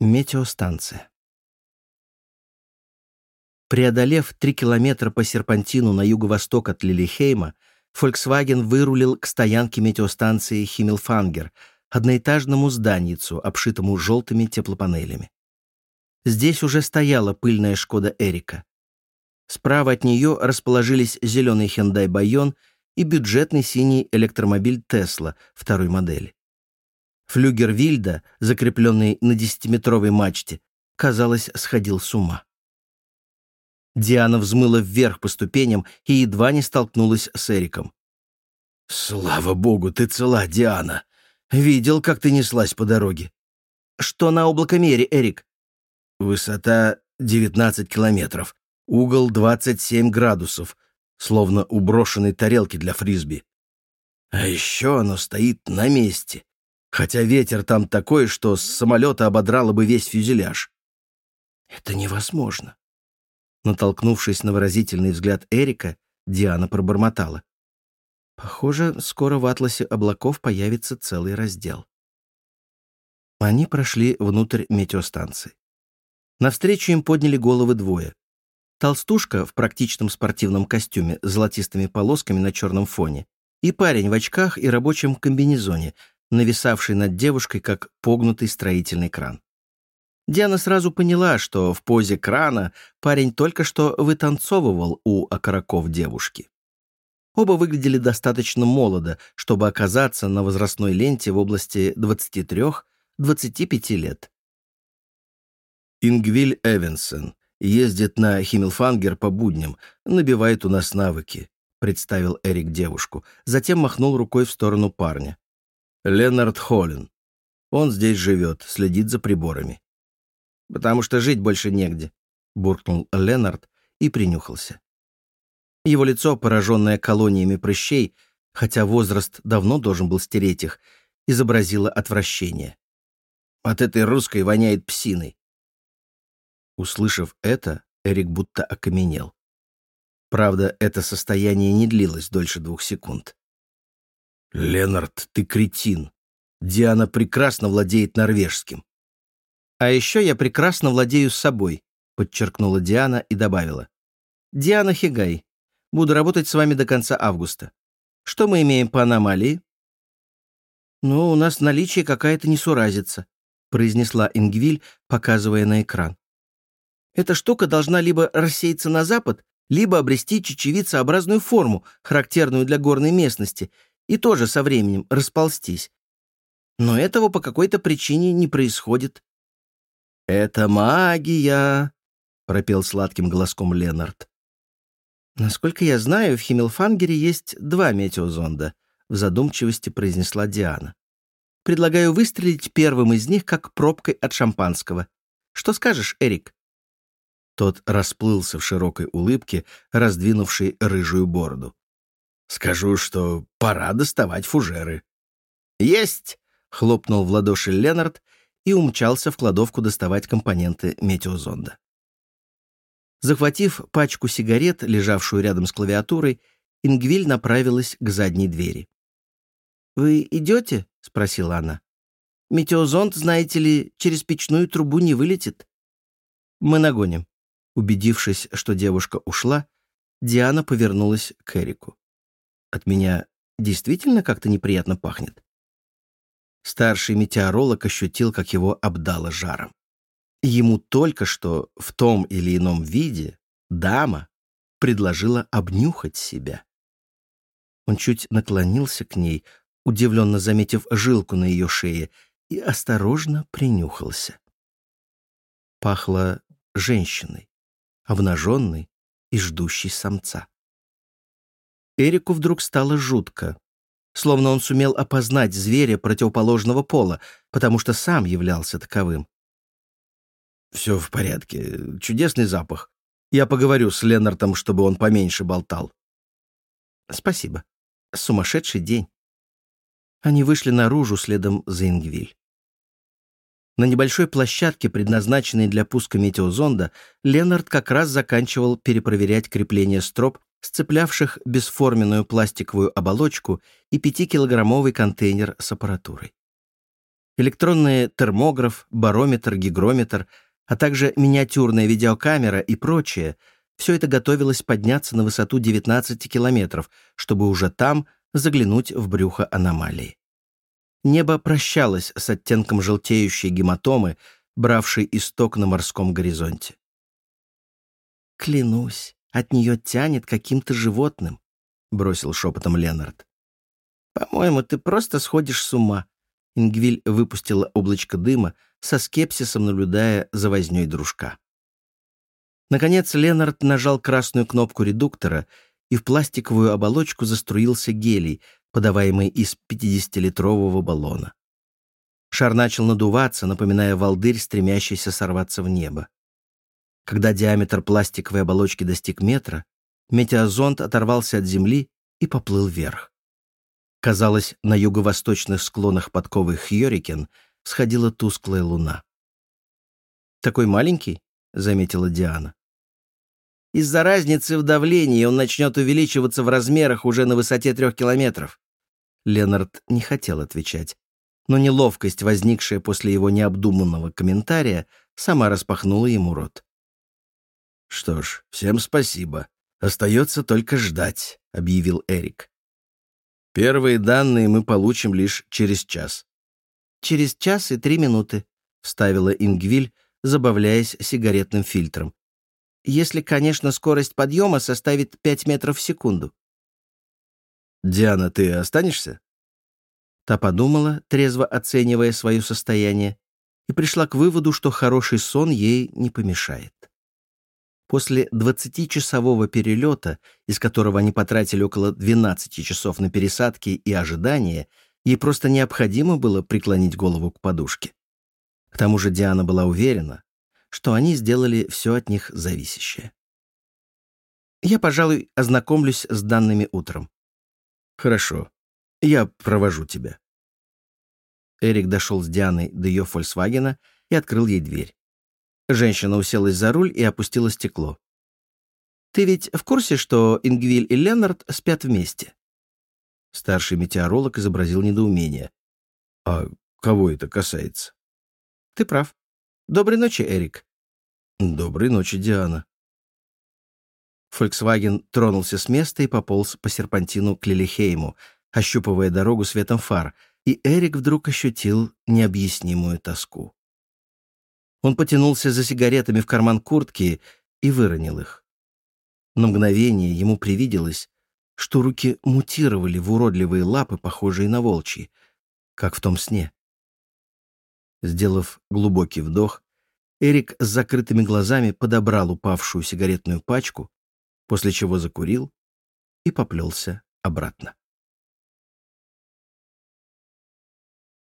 Метеостанция. Преодолев три километра по серпантину на юго-восток от Лилихейма, Volkswagen вырулил к стоянке метеостанции Химмелфангер, одноэтажному зданницу, обшитому желтыми теплопанелями. Здесь уже стояла пыльная «Шкода Эрика». Справа от нее расположились зеленый Hyundai Байон и бюджетный синий электромобиль Tesla второй модели. Флюгер Вильда, закрепленный на десятиметровой мачте, казалось, сходил с ума. Диана взмыла вверх по ступеням и едва не столкнулась с Эриком. «Слава богу, ты цела, Диана! Видел, как ты неслась по дороге?» «Что на облакомере, Эрик?» «Высота 19 километров, угол 27 градусов, словно у тарелки для фрисби. А еще оно стоит на месте, хотя ветер там такой, что с самолета ободрало бы весь фюзеляж. Это невозможно. Натолкнувшись на выразительный взгляд Эрика, Диана пробормотала. Похоже, скоро в атласе облаков появится целый раздел. Они прошли внутрь метеостанции. Навстречу им подняли головы двое. Толстушка в практичном спортивном костюме с золотистыми полосками на черном фоне и парень в очках и рабочем комбинезоне, нависавший над девушкой, как погнутый строительный кран. Диана сразу поняла, что в позе крана парень только что вытанцовывал у окороков девушки. Оба выглядели достаточно молодо, чтобы оказаться на возрастной ленте в области 23-25 лет. Ингвиль Эвенсон ездит на Химмелфангер по будням, набивает у нас навыки», — представил Эрик девушку, затем махнул рукой в сторону парня. Ленард Холлин. Он здесь живет, следит за приборами. «Потому что жить больше негде», — буркнул Ленард и принюхался. Его лицо, пораженное колониями прыщей, хотя возраст давно должен был стереть их, изобразило отвращение. «От этой русской воняет псиной». Услышав это, Эрик будто окаменел. Правда, это состояние не длилось дольше двух секунд. «Ленард, ты кретин. Диана прекрасно владеет норвежским». «А еще я прекрасно владею собой», — подчеркнула Диана и добавила. «Диана Хигай. Буду работать с вами до конца августа. Что мы имеем по аномалии?» «Ну, у нас в наличии какая-то несуразица», — произнесла Ингвиль, показывая на экран. «Эта штука должна либо рассеяться на запад, либо обрести чечевицеобразную форму, характерную для горной местности, и тоже со временем расползтись. Но этого по какой-то причине не происходит. «Это магия!» — пропел сладким голоском Ленард. «Насколько я знаю, в Химмелфангере есть два метеозонда», — в задумчивости произнесла Диана. «Предлагаю выстрелить первым из них, как пробкой от шампанского. Что скажешь, Эрик?» Тот расплылся в широкой улыбке, раздвинувшей рыжую бороду. Скажу, что пора доставать фужеры». «Есть!» — хлопнул в ладоши Ленард и умчался в кладовку доставать компоненты метеозонда. Захватив пачку сигарет, лежавшую рядом с клавиатурой, Ингвиль направилась к задней двери. «Вы идете?» — спросила она. «Метеозонд, знаете ли, через печную трубу не вылетит». «Мы нагоним». Убедившись, что девушка ушла, Диана повернулась к Эрику. От меня действительно как-то неприятно пахнет. Старший метеоролог ощутил, как его обдало жаром. Ему только что в том или ином виде дама предложила обнюхать себя. Он чуть наклонился к ней, удивленно заметив жилку на ее шее, и осторожно принюхался. Пахло женщиной, обнаженной и ждущей самца. Эрику вдруг стало жутко. Словно он сумел опознать зверя противоположного пола, потому что сам являлся таковым. «Все в порядке. Чудесный запах. Я поговорю с Ленартом, чтобы он поменьше болтал». «Спасибо. Сумасшедший день». Они вышли наружу следом за Ингвиль. На небольшой площадке, предназначенной для пуска метеозонда, Ленард как раз заканчивал перепроверять крепление строп сцеплявших бесформенную пластиковую оболочку и пятикилограммовый контейнер с аппаратурой. Электронный термограф, барометр, гигрометр, а также миниатюрная видеокамера и прочее — все это готовилось подняться на высоту 19 километров, чтобы уже там заглянуть в брюхо аномалии. Небо прощалось с оттенком желтеющей гематомы, бравшей исток на морском горизонте. «Клянусь, от нее тянет каким-то животным», — бросил шепотом Ленард. «По-моему, ты просто сходишь с ума». Ингвиль выпустила облачко дыма, со скепсисом наблюдая за вознёй дружка. Наконец Ленард нажал красную кнопку редуктора, и в пластиковую оболочку заструился гелий, подаваемый из 50-литрового баллона. Шар начал надуваться, напоминая волдырь, стремящийся сорваться в небо. Когда диаметр пластиковой оболочки достиг метра, метеозонд оторвался от Земли и поплыл вверх. Казалось, на юго-восточных склонах подковы Хьорикен сходила тусклая луна. «Такой маленький», — заметила Диана. Из-за разницы в давлении он начнет увеличиваться в размерах уже на высоте трех километров. Ленард не хотел отвечать, но неловкость, возникшая после его необдуманного комментария, сама распахнула ему рот. «Что ж, всем спасибо. Остается только ждать», — объявил Эрик. «Первые данные мы получим лишь через час». «Через час и три минуты», — вставила Ингвиль, забавляясь сигаретным фильтром если, конечно, скорость подъема составит 5 метров в секунду. «Диана, ты останешься?» Та подумала, трезво оценивая свое состояние, и пришла к выводу, что хороший сон ей не помешает. После 20-часового перелета, из которого они потратили около 12 часов на пересадки и ожидания, ей просто необходимо было преклонить голову к подушке. К тому же Диана была уверена, что они сделали все от них зависящее. Я, пожалуй, ознакомлюсь с данными утром. Хорошо. Я провожу тебя. Эрик дошел с Дианой до ее «Фольксвагена» и открыл ей дверь. Женщина уселась за руль и опустила стекло. «Ты ведь в курсе, что Ингвиль и Леннард спят вместе?» Старший метеоролог изобразил недоумение. «А кого это касается?» «Ты прав. Доброй ночи, Эрик. Доброй ночи, Диана. Volkswagen тронулся с места и пополз по серпантину к Лилихейму, ощупывая дорогу светом фар, и Эрик вдруг ощутил необъяснимую тоску. Он потянулся за сигаретами в карман куртки и выронил их. На мгновение ему привиделось, что руки мутировали в уродливые лапы, похожие на волчьи, как в том сне. Сделав глубокий вдох, Эрик с закрытыми глазами подобрал упавшую сигаретную пачку, после чего закурил и поплелся обратно.